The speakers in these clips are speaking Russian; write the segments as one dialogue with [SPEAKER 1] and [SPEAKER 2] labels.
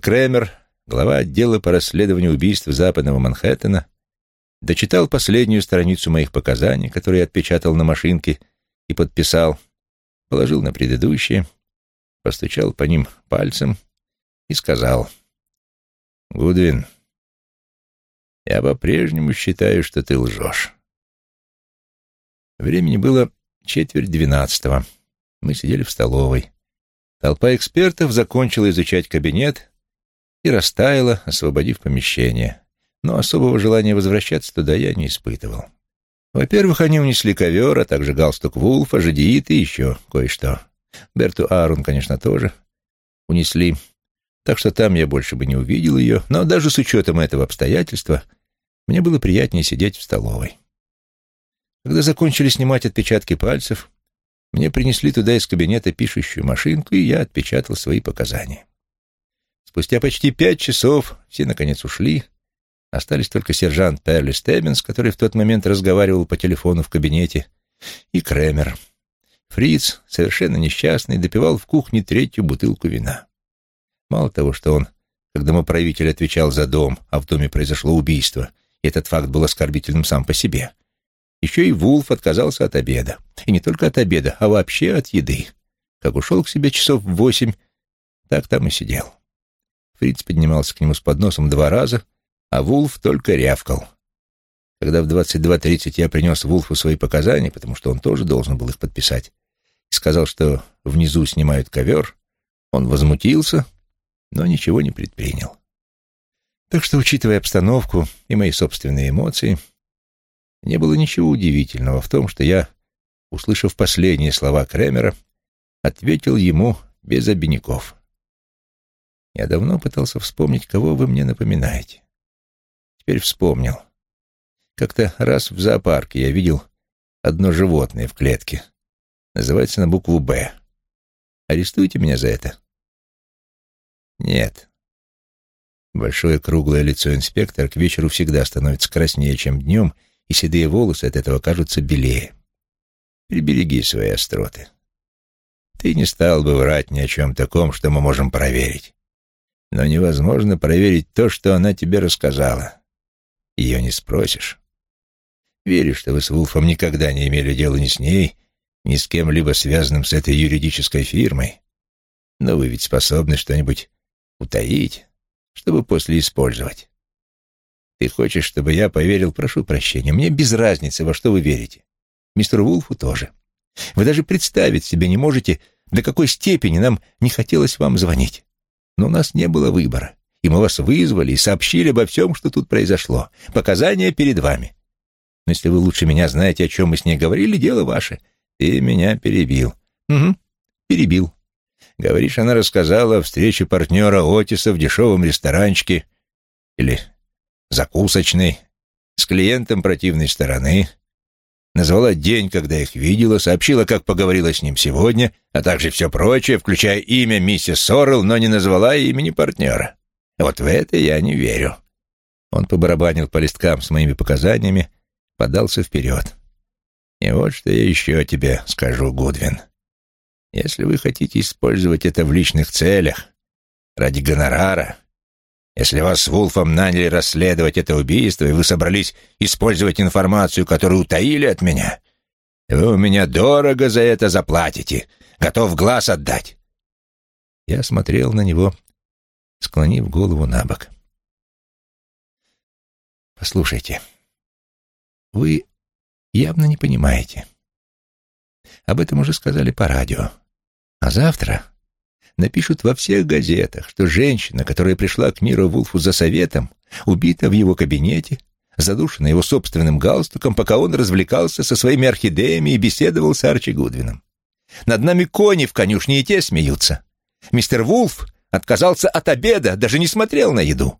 [SPEAKER 1] Кремер, глава отдела по расследованию убийств западного Манхэттена, дочитал последнюю страницу моих показаний, которые я отпечатал на машинке и подписал, положил на предыдущие, постучал по ним пальцем и сказал, «Гудвин, я по-прежнему считаю, что ты лжешь». Времени было четверть двенадцатого. Мы сидели в столовой. Толпа экспертов закончила изучать кабинет и растаяла, освободив помещение. Но особого желания возвращаться туда я не испытывал. Во-первых, они унесли ковер, а также галстук Вулфа, жадиит и еще кое-что. Берту Аарон, конечно, тоже унесли. Так что там я больше бы не увидел ее, но даже с учетом этого обстоятельства мне было приятнее сидеть в столовой. Когда закончили снимать отпечатки пальцев, мне принесли туда из кабинета пишущую машинку, и я отпечатал свои показания. Спустя почти пять часов все, наконец, ушли. Остались только сержант Перли Стеббинс, который в тот момент разговаривал по телефону в кабинете, и Кремер. Фриц, совершенно несчастный, допивал в кухне третью бутылку вина. Мало того, что он, как домоправитель, отвечал за дом, а в доме произошло убийство, и этот факт был оскорбительным сам по себе, еще и Вулф отказался от обеда. И не только от обеда, а вообще от еды. Как ушел к себе часов в восемь, так там и сидел. Фриц поднимался к нему с подносом два раза, а Вулф только рявкал. Когда в 22.30 я принес Вулфу свои показания, потому что он тоже должен был их подписать, и сказал, что внизу снимают ковер, он возмутился, но ничего не предпринял. Так что, учитывая обстановку и мои собственные эмоции, не было ничего удивительного в том, что я, услышав последние слова Кремера, ответил ему без обиняков. Я давно пытался вспомнить, кого вы мне напоминаете. Теперь вспомнил. Как-то раз в зоопарке я видел одно животное в клетке. Называется на букву «Б». Арестуйте меня за это? Нет. Большое круглое лицо инспектора к вечеру всегда становится краснее, чем днем, и седые волосы от этого кажутся белее. Прибереги свои остроты. Ты не стал бы врать ни о чем таком, что мы можем проверить но невозможно проверить то, что она тебе рассказала. Ее не спросишь. Верю, что вы с Вулфом никогда не имели дела ни с ней, ни с кем-либо связанным с этой юридической фирмой, но вы ведь способны что-нибудь утаить, чтобы после использовать. Ты хочешь, чтобы я поверил? Прошу прощения, мне без разницы, во что вы верите. Мистеру Вулфу тоже. Вы даже представить себе не можете, до какой степени нам не хотелось вам звонить. Но у нас не было выбора, и мы вас вызвали и сообщили обо всем, что тут произошло. Показания перед вами. Но если вы лучше меня знаете, о чем мы с ней говорили, дело ваше. Ты меня перебил. Угу, перебил. Говоришь, она рассказала о встрече партнера Отиса в дешевом ресторанчике или закусочной с клиентом противной стороны, назвала день, когда их видела, сообщила, как поговорила с ним сегодня, а также все прочее, включая имя миссис Соррелл, но не назвала имени партнера. Вот в это я не верю. Он побарабанил по листкам с моими показаниями, подался вперед. И вот что я еще тебе скажу, Гудвин. Если вы хотите использовать это в личных целях, ради гонорара, если вас с Вулфом наняли расследовать это убийство, и вы собрались использовать информацию, которую утаили от меня, вы у меня дорого за это заплатите. Готов глаз отдать. Я смотрел на него, склонив голову на бок. Послушайте, вы явно не понимаете. Об этом уже сказали по радио. А завтра напишут во всех газетах, что женщина, которая пришла к Миру Вулфу за советом, убита в его кабинете, задушена его собственным галстуком, пока он развлекался со своими орхидеями и беседовал с Арчи Гудвином. Над нами кони в конюшне и те смеются. Мистер Вулф отказался от обеда, даже не смотрел на еду.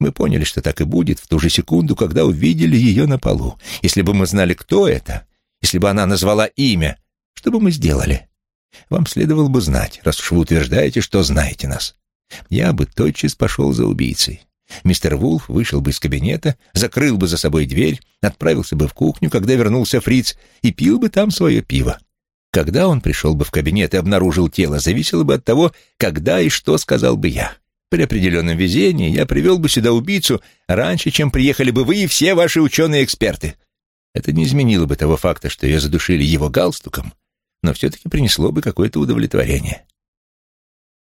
[SPEAKER 1] Мы поняли, что так и будет в ту же секунду, когда увидели ее на полу. Если бы мы знали, кто это, если бы она назвала имя, что бы мы сделали? Вам следовало бы знать, раз уж вы утверждаете, что знаете нас. Я бы тотчас пошел за убийцей. Мистер Вулф вышел бы из кабинета, закрыл бы за собой дверь, отправился бы в кухню, когда вернулся Фриц, и пил бы там свое пиво. Когда он пришел бы в кабинет и обнаружил тело, зависело бы от того, когда и что сказал бы я. При определенном везении я привел бы сюда убийцу раньше, чем приехали бы вы и все ваши ученые-эксперты. Это не изменило бы того факта, что ее задушили его галстуком, но все-таки принесло бы какое-то удовлетворение.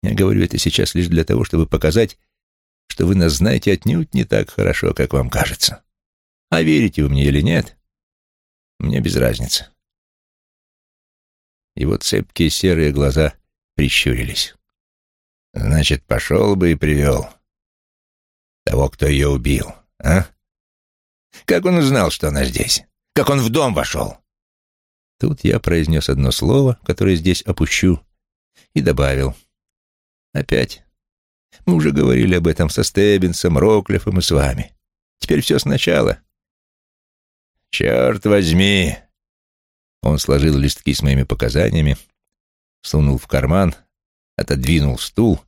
[SPEAKER 1] Я говорю это сейчас лишь для того, чтобы показать, что вы нас знаете отнюдь не так хорошо, как вам кажется. А верите вы мне или нет, мне без разницы. Его цепкие серые глаза прищурились. Значит, пошел бы и привел того, кто ее убил, а? Как он узнал, что она здесь? Как он в дом вошел?» Тут я произнес одно слово, которое здесь опущу, и добавил. «Опять. Мы уже говорили об этом со Стеббинсом, Роклифом и с вами. Теперь все сначала». «Черт возьми!» Он сложил листки с моими показаниями, сунул в карман, отодвинул стул,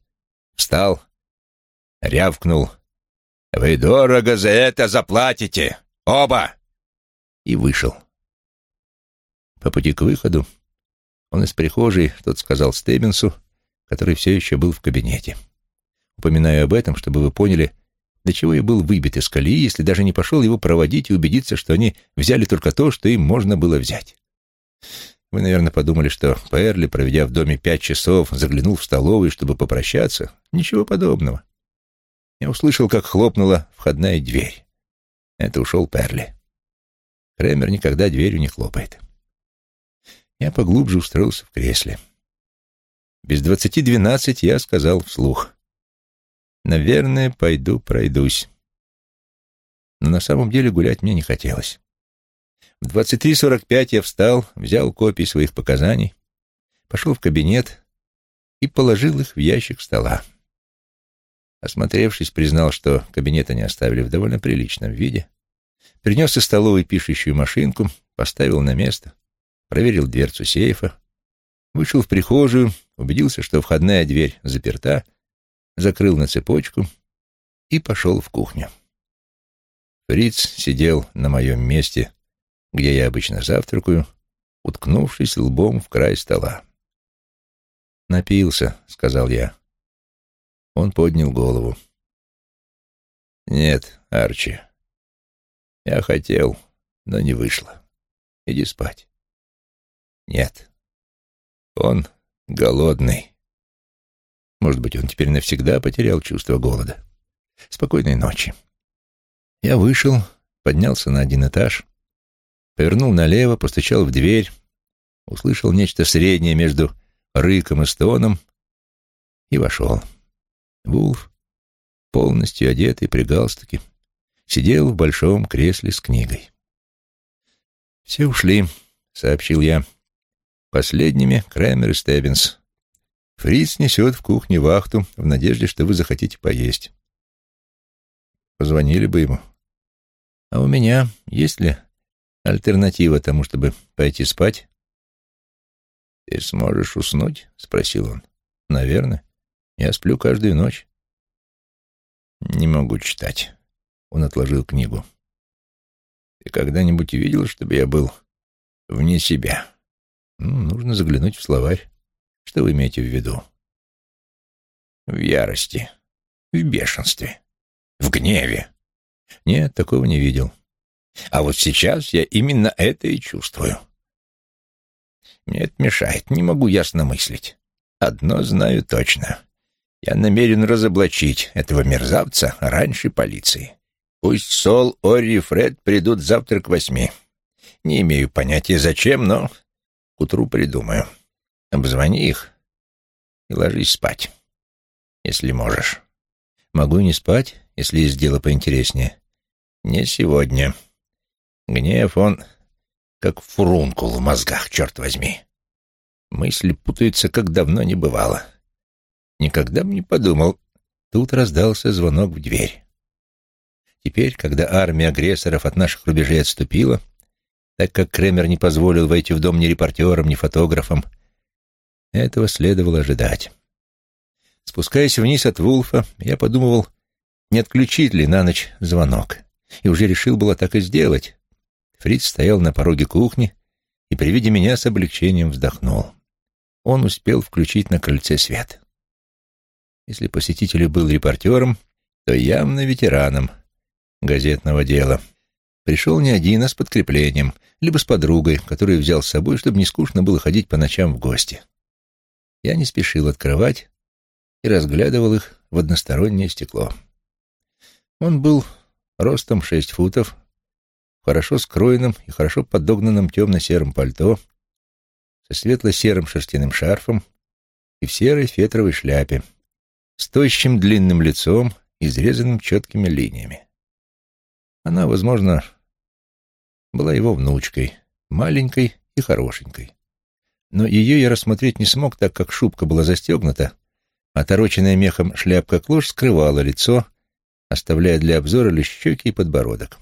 [SPEAKER 1] встал, рявкнул. «Вы дорого за это заплатите! Оба!» И вышел. По пути к выходу он из прихожей что-то сказал Стеббинсу, который все еще был в кабинете. Упоминаю об этом, чтобы вы поняли, для чего я был выбит из колеи, если даже не пошел его проводить и убедиться, что они взяли только то, что им можно было взять. Вы, наверное, подумали, что Перли, проведя в доме пять часов, заглянул в столовую, чтобы попрощаться. Ничего подобного. Я услышал, как хлопнула входная дверь. Это ушел Перли. Кремер никогда дверью не хлопает. Я поглубже устроился в кресле. Без двадцати двенадцать я сказал вслух. «Наверное, пойду пройдусь». Но на самом деле гулять мне не хотелось. В 23.45 я встал, взял копии своих показаний, пошел в кабинет и положил их в ящик стола. Осмотревшись, признал, что кабинет они оставили в довольно приличном виде, принес из столовой пишущую машинку, поставил на место, проверил дверцу сейфа, вышел в прихожую, убедился, что входная дверь заперта, закрыл на цепочку и пошел в кухню. Фриц сидел на моем месте где я обычно завтракаю, уткнувшись лбом в край стола. «Напился», — сказал я. Он поднял голову. «Нет, Арчи, я хотел, но не вышло. Иди спать». «Нет, он голодный. Может быть, он теперь навсегда потерял чувство голода. Спокойной ночи». Я вышел, поднялся на один этаж, повернул налево, постучал в дверь, услышал нечто среднее между рыком и стоном и вошел. Вулф, полностью одетый при галстуке, сидел в большом кресле с книгой. «Все ушли», — сообщил я. «Последними Крэмер и Стеббинс. Фриц несет в кухне вахту в надежде, что вы захотите поесть». Позвонили бы ему. «А у меня есть ли альтернатива тому, чтобы пойти спать. «Ты сможешь уснуть?» — спросил он. «Наверное. Я сплю каждую ночь». «Не могу читать». Он отложил книгу. «Ты когда-нибудь видел, чтобы я был вне себя?» Ну, «Нужно заглянуть в словарь. Что вы имеете в виду?» «В ярости, в бешенстве, в гневе». «Нет, такого не видел. А вот сейчас я именно это и чувствую. Мне это мешает, не могу ясно мыслить. Одно знаю точно. Я намерен разоблачить этого мерзавца раньше полиции. Пусть Сол, Ори и Фред придут завтра к восьми. Не имею понятия зачем, но к утру придумаю. Обзвони их и ложись спать, если можешь. Могу не спать, если есть дело поинтереснее. Не сегодня. Гнев он как фурункул в мозгах, черт возьми. Мысли путаются, как давно не бывало. Никогда бы не подумал. Тут раздался звонок в дверь. Теперь, когда армия агрессоров от наших рубежей отступила, так как Кремер не позволил войти в дом ни репортерам, ни фотографам, этого следовало ожидать. Спускаясь вниз от Вулфа, я подумывал, не отключить ли на ночь звонок, и уже решил было так и сделать, Фриц стоял на пороге кухни и при виде меня с облегчением вздохнул. Он успел включить на крыльце свет. Если посетитель был репортером, то явно ветераном газетного дела. Пришел не один, а с подкреплением, либо с подругой, которую взял с собой, чтобы не скучно было ходить по ночам в гости. Я не спешил открывать и разглядывал их в одностороннее стекло. Он был ростом шесть футов, хорошо скроенным и хорошо подогнанным темно-серым пальто, со светло-серым шерстяным шарфом и в серой фетровой шляпе, с тощим длинным лицом, изрезанным четкими линиями. Она, возможно, была его внучкой, маленькой и хорошенькой. Но ее я рассмотреть не смог, так как шубка была застегнута, а тороченная мехом шляпка-клош скрывала лицо, оставляя для обзора лишь щеки и подбородок.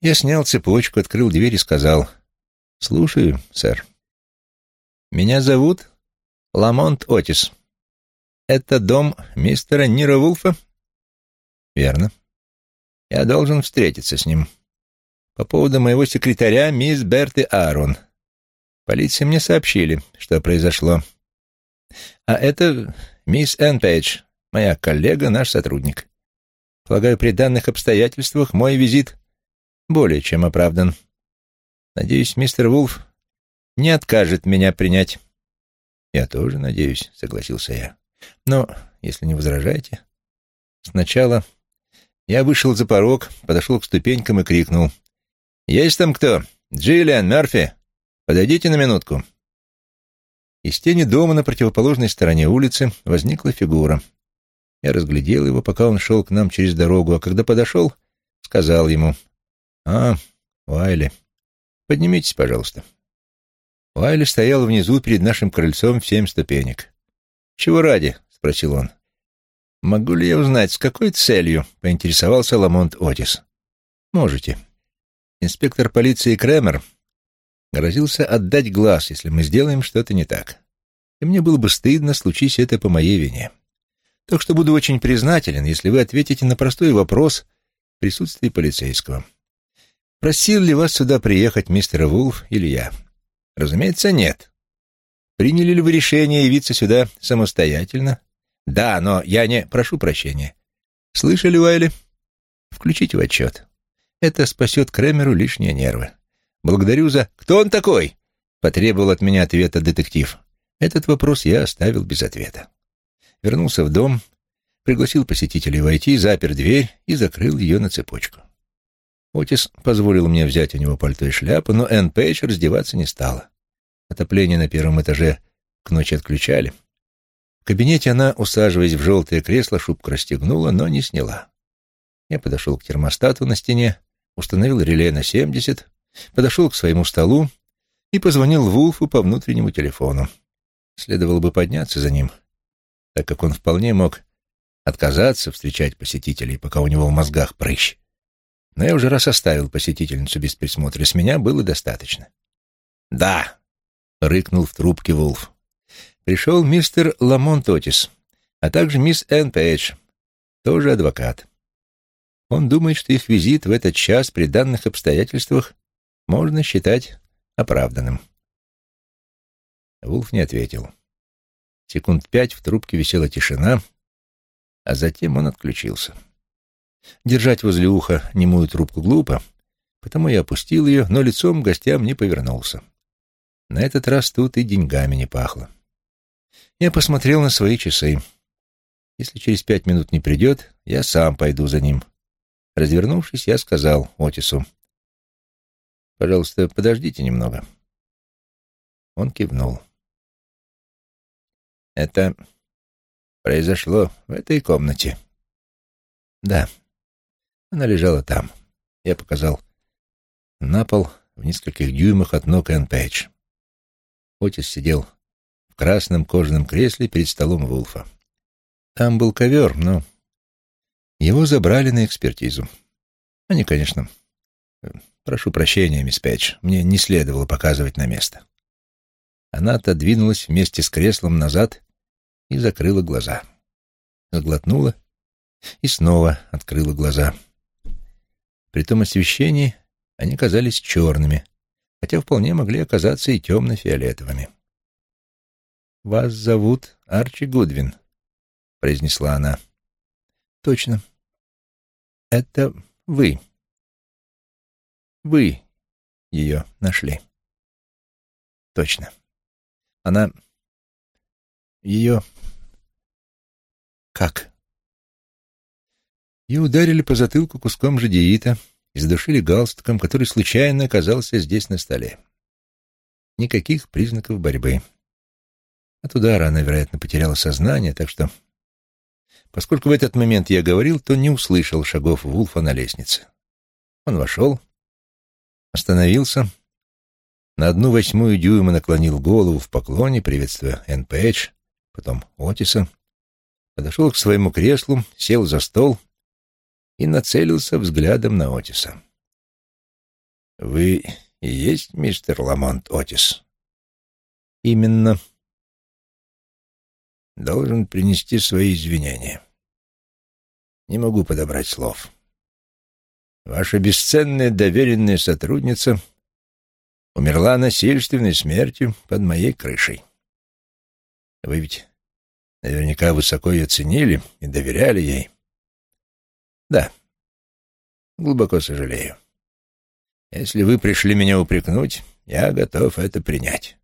[SPEAKER 1] Я снял цепочку, открыл дверь и сказал «Слушаю, сэр». «Меня зовут Ламонт Отис. Это дом мистера Нира Вулфа?» «Верно. Я должен встретиться с ним. По поводу моего секретаря, мисс Берты Аарон. Полиции мне сообщили, что произошло. А это мисс Энн Пейдж, моя коллега, наш сотрудник. Полагаю, при данных обстоятельствах мой визит более чем оправдан. Надеюсь, мистер Вулф не откажет меня принять. Я тоже надеюсь, согласился я. Но, если не возражаете, сначала я вышел за порог, подошел к ступенькам и крикнул. «Есть там кто? Джиллиан, Мерфи, подойдите на минутку». Из тени дома на противоположной стороне улицы возникла фигура. Я разглядел его, пока он шел к нам через дорогу, а когда подошел, сказал ему, «А, Уайли, поднимитесь, пожалуйста». Уайли стоял внизу перед нашим крыльцом в семь ступенек. «Чего ради?» — спросил он. «Могу ли я узнать, с какой целью?» — поинтересовался Ламонт Отис. «Можете. Инспектор полиции Кремер грозился отдать глаз, если мы сделаем что-то не так. И мне было бы стыдно, случись это по моей вине. Так что буду очень признателен, если вы ответите на простой вопрос в присутствии полицейского. Просил ли вас сюда приехать мистер Вулф или я? Разумеется, нет. Приняли ли вы решение явиться сюда самостоятельно? Да, но я не... Прошу прощения. Слышали, Уайли? Включите в отчет. Это спасет Кремеру лишние нервы. Благодарю за... Кто он такой? Потребовал от меня ответа детектив. Этот вопрос я оставил без ответа. Вернулся в дом, пригласил посетителей войти, запер дверь и закрыл ее на цепочку. Отис позволил мне взять у него пальто и шляпу, но Энн Пейдж раздеваться не стала. Отопление на первом этаже к ночи отключали. В кабинете она, усаживаясь в желтое кресло, шубку расстегнула, но не сняла. Я подошел к термостату на стене, установил реле на 70, подошел к своему столу и позвонил Вулфу по внутреннему телефону. Следовало бы подняться за ним, так как он вполне мог отказаться встречать посетителей, пока у него в мозгах прыщ. Но я уже раз оставил посетительницу без присмотра, с меня было достаточно. «Да», — рыкнул в трубке Вулф. «Пришел мистер Ламон Тотис, а также мисс Энн Пейдж, тоже адвокат. Он думает, что их визит в этот час при данных обстоятельствах можно считать оправданным. Вулф не ответил. Секунд пять в трубке висела тишина, а затем он отключился. Держать возле уха немую трубку глупо, потому я опустил ее, но лицом гостям не повернулся. На этот раз тут и деньгами не пахло. Я посмотрел на свои часы. Если через пять минут не придет, я сам пойду за ним. Развернувшись, я сказал Отису, «Пожалуйста, подождите немного». Он кивнул. «Это произошло в этой комнате?» «Да». Она лежала там. Я показал на пол в нескольких дюймах от ног Энн Пейдж. Отис сидел в красном кожаном кресле перед столом Вулфа. Там был ковер, но его забрали на экспертизу. Они, конечно... Прошу прощения, мисс Пэтч, мне не следовало показывать на место. Она отодвинулась вместе с креслом назад и закрыла глаза. Сглотнула и снова открыла глаза. При том освещении они казались черными, хотя вполне могли оказаться и темно-фиолетовыми. «Вас зовут Арчи Гудвин?» — произнесла она. «Точно. Это вы. Вы ее нашли. Точно. Она... Ее... Как?» Ее ударили по затылку куском жадеита и задушили галстуком, который случайно оказался здесь на столе. Никаких признаков борьбы. От удара она, вероятно, потеряла сознание, так что Поскольку в этот момент я говорил, то не услышал шагов Вулфа на лестнице. Он вошел, остановился, на одну восьмую дюйма наклонил голову в поклоне, приветствуя Энн потом Отиса, подошел к своему креслу, сел за стол и нацелился взглядом на Отиса. «Вы и есть мистер Ламонт Отис?» «Именно», должен принести свои извинения. Не могу подобрать слов. Ваша бесценная доверенная сотрудница умерла насильственной смертью под моей крышей. Вы ведь наверняка высоко ее ценили и доверяли ей. Да, глубоко сожалею. Если вы пришли меня упрекнуть, я готов это принять.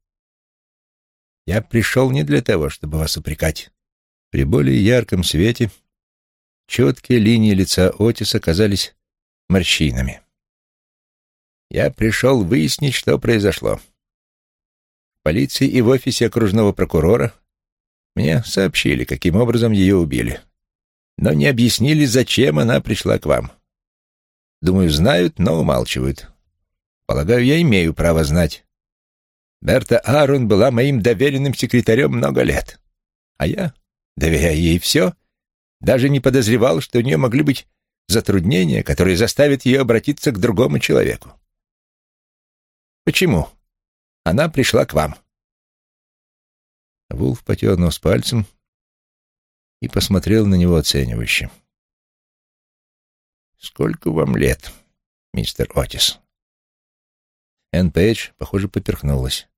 [SPEAKER 1] Я пришел не для того, чтобы вас упрекать. При более ярком свете четкие линии лица Отиса казались морщинами. Я пришел выяснить, что произошло. В полиции и в офисе окружного прокурора мне сообщили, каким образом ее убили, но не объяснили, зачем она пришла к вам. Думаю, знают, но умалчивают. Полагаю, я имею право знать, Берта Аарон была моим доверенным секретарем много лет. А я, доверяя ей все, даже не подозревал, что у нее могли быть затруднения, которые заставят ее обратиться к другому человеку. Почему? Она пришла к вам. Вулф потер нос пальцем и посмотрел на него оценивающе. «Сколько вам лет, мистер Отис?» Энн Пейдж, похоже, поперхнулась.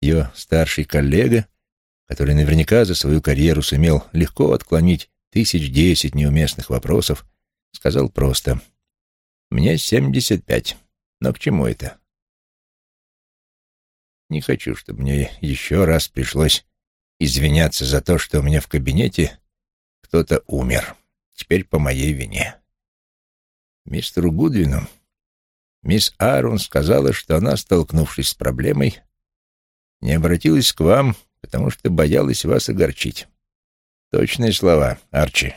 [SPEAKER 1] Ее старший коллега, который наверняка за свою карьеру сумел легко отклонить тысяч десять неуместных вопросов, сказал просто «Мне семьдесят пять, но к чему это?» Не хочу, чтобы мне еще раз пришлось извиняться за то, что у меня в кабинете кто-то умер. Теперь по моей вине. Мистеру Гудвину мисс Аарон сказала, что она, столкнувшись с проблемой, не обратилась к вам, потому что боялась вас огорчить. Точные слова, Арчи.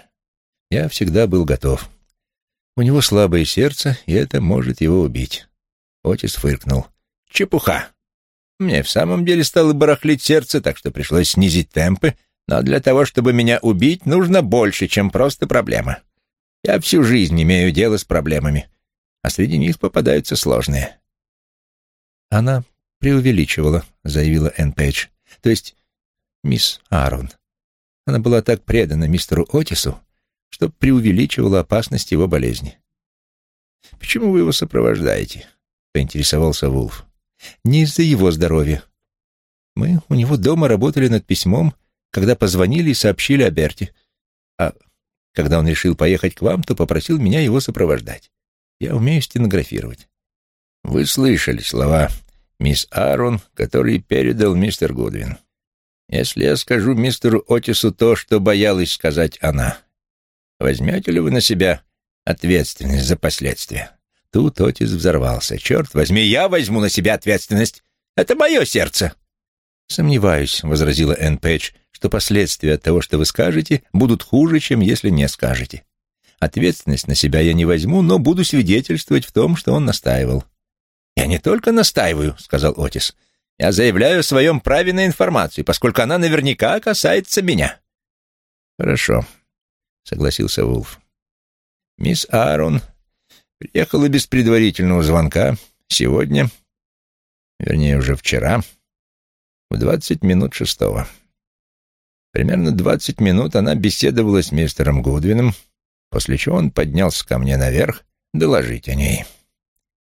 [SPEAKER 1] Я всегда был готов. У него слабое сердце, и это может его убить. Отис фыркнул. Чепуха. Мне в самом деле стало барахлить сердце, так что пришлось снизить темпы, но для того, чтобы меня убить, нужно больше, чем просто проблема. Я всю жизнь имею дело с проблемами, а среди них попадаются сложные. Она преувеличивала», — заявила Энн Пейдж. «То есть мисс Аарон. Она была так предана мистеру Отису, что преувеличивала опасность его болезни». «Почему вы его сопровождаете?» — поинтересовался Вулф. «Не из-за его здоровья. Мы у него дома работали над письмом, когда позвонили и сообщили о Берте. А когда он решил поехать к вам, то попросил меня его сопровождать. Я умею стенографировать». «Вы слышали слова мисс Аарон, который передал мистер Гудвин. Если я скажу мистеру Отису то, что боялась сказать она, возьмете ли вы на себя ответственность за последствия?» Тут Отис взорвался. «Черт возьми, я возьму на себя ответственность! Это мое сердце!» «Сомневаюсь», — возразила Энн Пэтч, «что последствия от того, что вы скажете, будут хуже, чем если не скажете. Ответственность на себя я не возьму, но буду свидетельствовать в том, что он настаивал. «Я не только настаиваю», — сказал Отис. «Я заявляю о своем праве на информацию, поскольку она наверняка касается меня». «Хорошо», — согласился Вулф. «Мисс Аарон приехала без предварительного звонка сегодня, вернее, уже вчера, в двадцать минут шестого. Примерно двадцать минут она беседовала с мистером Гудвином, после чего он поднялся ко мне наверх доложить о ней».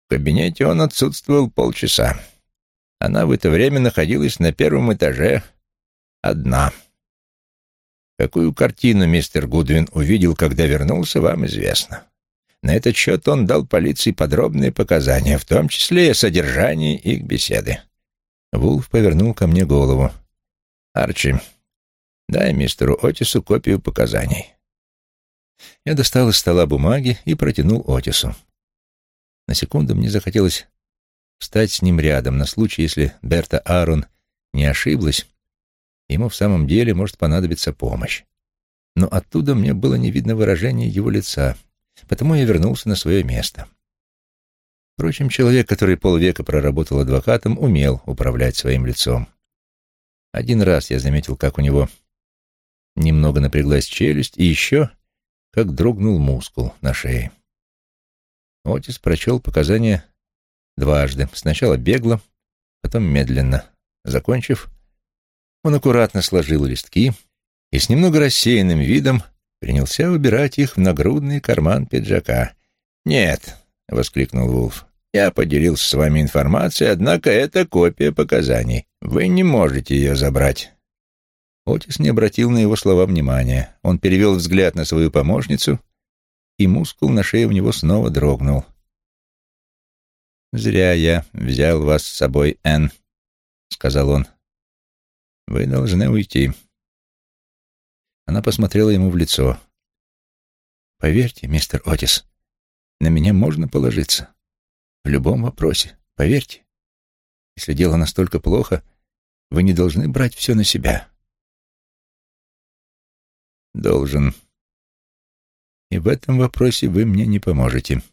[SPEAKER 1] В кабинете он отсутствовал полчаса. Она в это время находилась на первом этаже одна. Какую картину мистер Гудвин увидел, когда вернулся, вам известно. На этот счет он дал полиции подробные показания, в том числе и о содержании их беседы. Вулф повернул ко мне голову. «Арчи, дай мистеру Отису копию показаний». Я достал из стола бумаги и протянул Отису. На секунду мне захотелось встать с ним рядом на случай, если Берта Аарон не ошиблась, ему в самом деле может понадобиться помощь. Но оттуда мне было не видно выражения его лица, потому я вернулся на свое место. Впрочем, человек, который полвека проработал адвокатом, умел управлять своим лицом. Один раз я заметил, как у него немного напряглась челюсть, и еще как дрогнул мускул на шее. Отис прочел показания дважды, сначала бегло, потом медленно. Закончив, он аккуратно сложил листки и с немного рассеянным видом принялся убирать их в нагрудный карман пиджака. «Нет», — воскликнул Вулф, — «я поделился с вами информацией, однако это копия показаний. Вы не можете ее забрать». Отис не обратил на его слова внимания. Он перевел взгляд на свою помощницу, и мускул на шее у него снова дрогнул. «Зря я взял вас с собой, Энн», — сказал он. «Вы должны уйти». Она посмотрела ему в лицо. «Поверьте, мистер Отис, на меня можно положиться. В любом вопросе, поверьте. Если дело настолько плохо, вы не должны брать все на себя». «Должен. И в этом вопросе вы мне не поможете.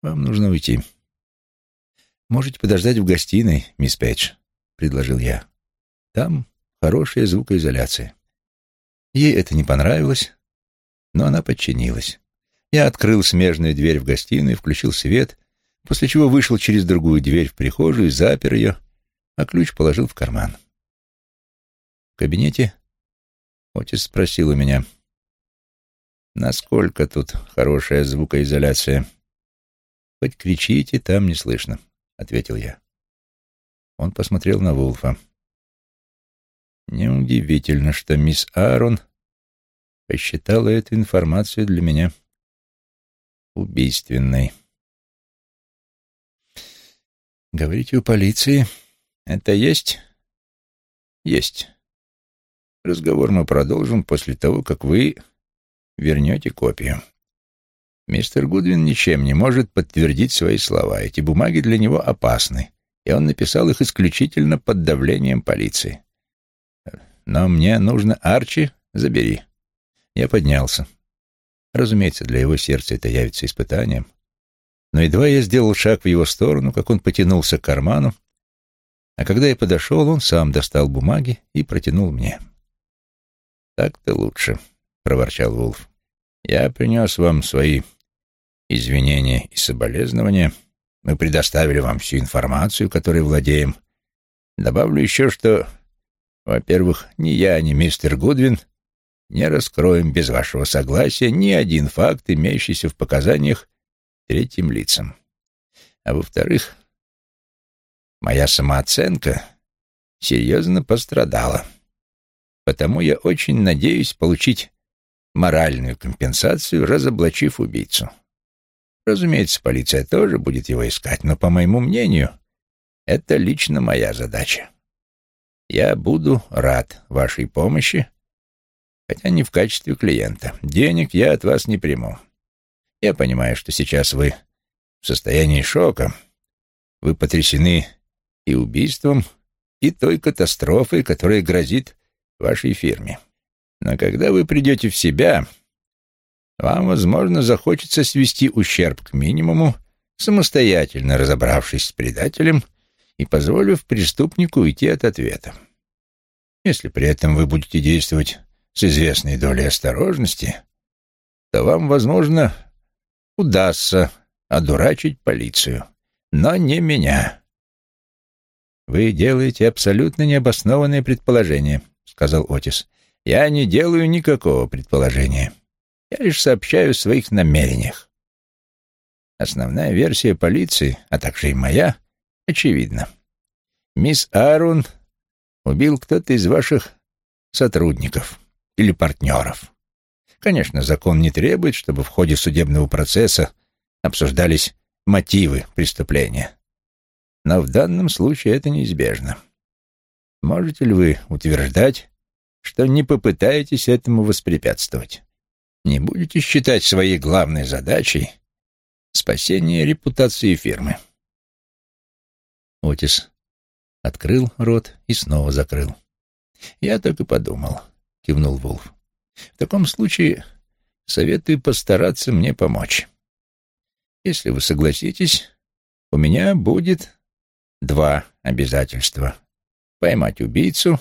[SPEAKER 1] Вам нужно уйти». «Можете подождать в гостиной, мисс Пейдж», — предложил я. «Там хорошая звукоизоляция». Ей это не понравилось, но она подчинилась. Я открыл смежную дверь в гостиную, включил свет, после чего вышел через другую дверь в прихожую, запер ее, а ключ положил в карман. В кабинете Отец спросил у меня, «Насколько тут хорошая звукоизоляция?» «Хоть кричите, там не слышно», — ответил я. Он посмотрел на Вулфа. Неудивительно, что мисс Аарон посчитала эту информацию для меня убийственной. Говорите у полиции? Это есть? Есть. Разговор мы продолжим после того, как вы вернете копию. Мистер Гудвин ничем не может подтвердить свои слова. Эти бумаги для него опасны, и он написал их исключительно под давлением полиции. Но мне нужно Арчи, забери. Я поднялся. Разумеется, для его сердца это явится испытанием. Но едва я сделал шаг в его сторону, как он потянулся к карману, а когда я подошел, он сам достал бумаги и протянул мне. «Так-то лучше», — проворчал Вулф. «Я принес вам свои извинения и соболезнования. Мы предоставили вам всю информацию, которой владеем. Добавлю еще, что во-первых, ни я, ни мистер Гудвин не раскроем без вашего согласия ни один факт, имеющийся в показаниях третьим лицам. А во-вторых, моя самооценка серьезно пострадала. Потому я очень надеюсь получить моральную компенсацию, разоблачив убийцу. Разумеется, полиция тоже будет его искать, но, по моему мнению, это лично моя задача. Я буду рад вашей помощи, хотя не в качестве клиента. Денег я от вас не приму. Я понимаю, что сейчас вы в состоянии шока. Вы потрясены и убийством, и той катастрофой, которая грозит вашей фирме. Но когда вы придете в себя, вам, возможно, захочется свести ущерб к минимуму, самостоятельно разобравшись с предателем и позволив преступнику уйти от ответа. Если при этом вы будете действовать с известной долей осторожности, то вам, возможно, удастся одурачить полицию, но не меня. «Вы делаете абсолютно необоснованное предположение», — сказал Отис. «Я не делаю никакого предположения. Я лишь сообщаю о своих намерениях. Основная версия полиции, а также и моя, очевидна. Мисс Арун убил кто-то из ваших сотрудников. или партнеров. Конечно, закон не требует, чтобы в ходе судебного процесса обсуждались мотивы преступления. Но в данном случае это неизбежно. Можете ли вы утверждать, что не попытаетесь этому воспрепятствовать? Не будете считать своей главной задачей спасение репутации фирмы?
[SPEAKER 2] Отис открыл рот и снова закрыл.
[SPEAKER 1] «Я так и подумал», — кивнул Вулф. «В таком случае советую постараться мне помочь. Если вы согласитесь, у меня будет два обязательства. Поймать убийцу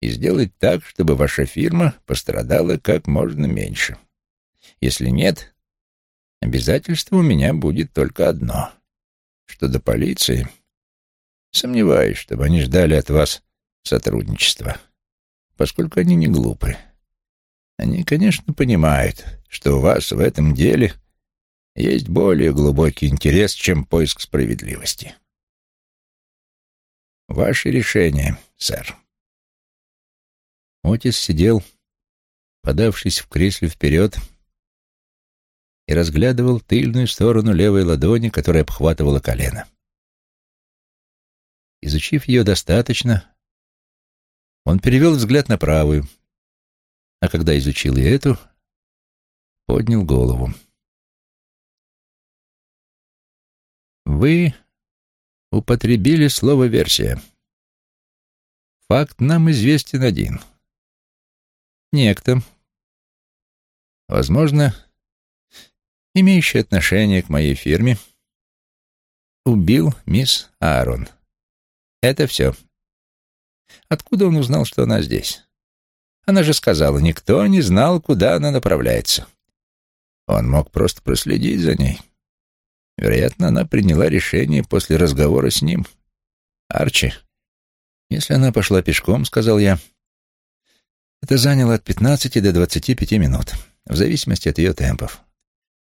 [SPEAKER 1] и сделать так, чтобы ваша фирма пострадала как можно меньше. Если нет, обязательство у меня будет только одно. Что до полиции, сомневаюсь, чтобы они ждали от вас сотрудничества, поскольку они не глупы. Они, конечно, понимают, что у вас в этом деле есть более глубокий интерес, чем поиск справедливости. Ваше решение, сэр.
[SPEAKER 2] Отис сидел, подавшись в кресле вперед, и разглядывал тыльную сторону левой ладони, которая обхватывала колено. Изучив ее достаточно, он перевел взгляд на правую, а когда изучил и эту, поднял голову. Вы употребили слово «версия». Факт нам известен один. Некто, возможно, имеющий отношение к моей фирме, убил мисс Аарон. Это все. Откуда он узнал, что она здесь? Она же сказала, никто не знал, куда она направляется. Он мог просто проследить за ней. Вероятно, она приняла решение после разговора с ним. Арчи. Если она пошла пешком, сказал я, это заняло от 15 до 25 минут, в зависимости от ее темпов.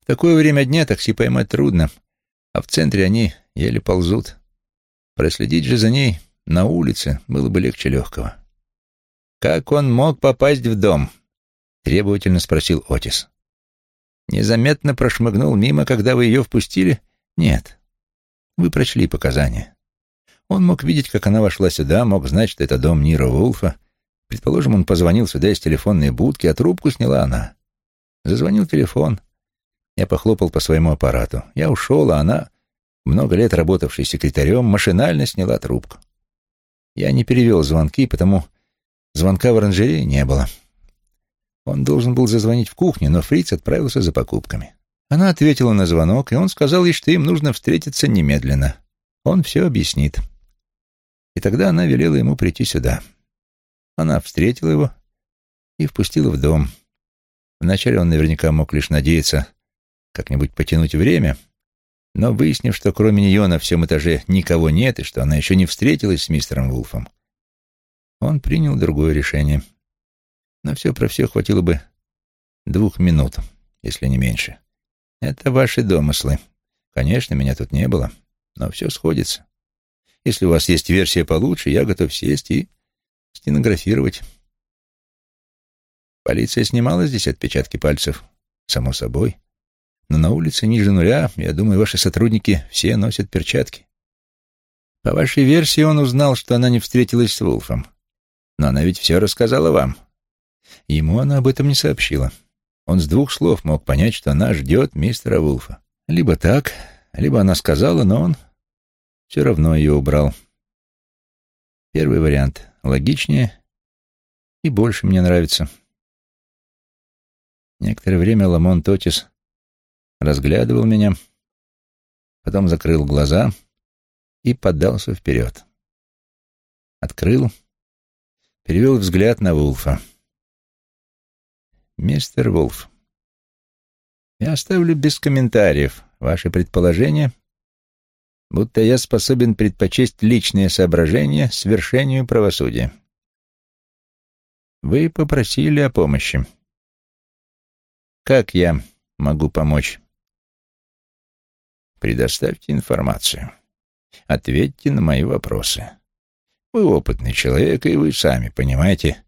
[SPEAKER 2] В такое время дня такси поймать трудно, а в центре они еле ползут. Проследить же за ней на улице было бы легче легкого. «Как он мог попасть в дом?» — требовательно спросил Отис. «Незаметно прошмыгнул мимо, когда вы ее впустили?» «Нет. Вы прочли показания. Он мог видеть, как она вошла сюда, мог знать, что это дом Нира Вулфа. Предположим, он позвонил сюда из телефонной будки, а трубку сняла она. Зазвонил телефон. Я похлопал по своему аппарату. Я ушел, а она, много лет работавшая секретарем, машинально сняла трубку. Я не перевел звонки, потому звонка в оранжерее не было. Он должен был зазвонить в кухню, но Фриц отправился за покупками. Она ответила на звонок, и он сказал ей, что им нужно встретиться немедленно. Он все объяснит. И тогда она велела ему прийти сюда. Она встретила его и впустила в дом. Вначале он наверняка мог лишь надеяться как-нибудь потянуть время, но выяснив, что кроме нее на всем этаже никого нет и что она еще не встретилась с мистером Вулфом, он принял другое решение. На все про все хватило бы двух минут, если не меньше. Это ваши домыслы. Конечно, меня тут не было, но все сходится. Если у вас есть версия получше, я готов сесть и стенографировать. Полиция снимала здесь отпечатки пальцев, само собой. Но на улице ниже нуля, я думаю, ваши сотрудники все носят перчатки. По вашей версии, он узнал, что она не встретилась с Вулфом. Но она ведь все рассказала вам. Ему она об этом не сообщила. Он с двух слов мог понять, что она ждет мистера Вулфа. Либо так, либо она сказала, но он все равно ее убрал. Первый вариант логичнее и больше мне нравится. Некоторое время Ламон Тотис разглядывал меня, потом закрыл глаза и поддался вперед. Открыл, перевел взгляд на Вулфа. «Мистер Вулф, я оставлю без комментариев ваши предположения, будто я способен предпочесть личные соображения свершению правосудия. Вы попросили о помощи. Как я могу помочь?» Предоставьте информацию. Ответьте на мои вопросы. Вы опытный человек, и вы сами понимаете,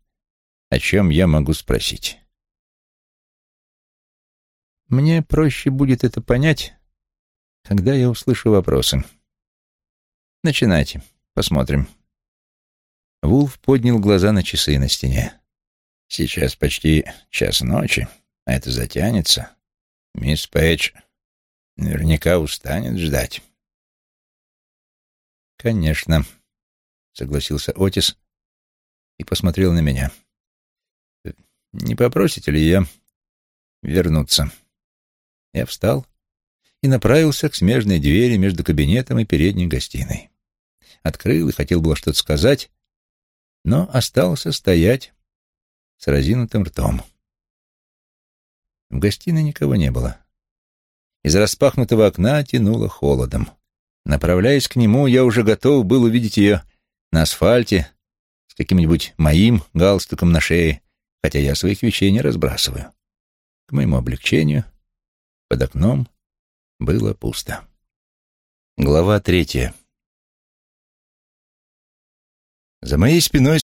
[SPEAKER 1] о чем я могу спросить.
[SPEAKER 2] Мне проще будет это понять, когда я услышу вопросы. Начинайте, посмотрим. Вулф поднял глаза на часы на стене.
[SPEAKER 1] Сейчас почти час ночи, а это затянется. Мисс Пейдж наверняка устанет ждать.
[SPEAKER 2] Конечно, согласился Отис и посмотрел на меня. Не попросите ли я вернуться? Я встал и направился к смежной двери между кабинетом и передней гостиной. Открыл и хотел было что-то сказать, но остался стоять с разинутым ртом. В гостиной никого не было. Из распахнутого окна тянуло холодом. Направляясь к нему, я уже готов был увидеть ее на асфальте с каким-нибудь моим галстуком на шее, хотя я своих вещей не разбрасываю. К моему облегчению под окном было пусто. Глава третья. За моей спиной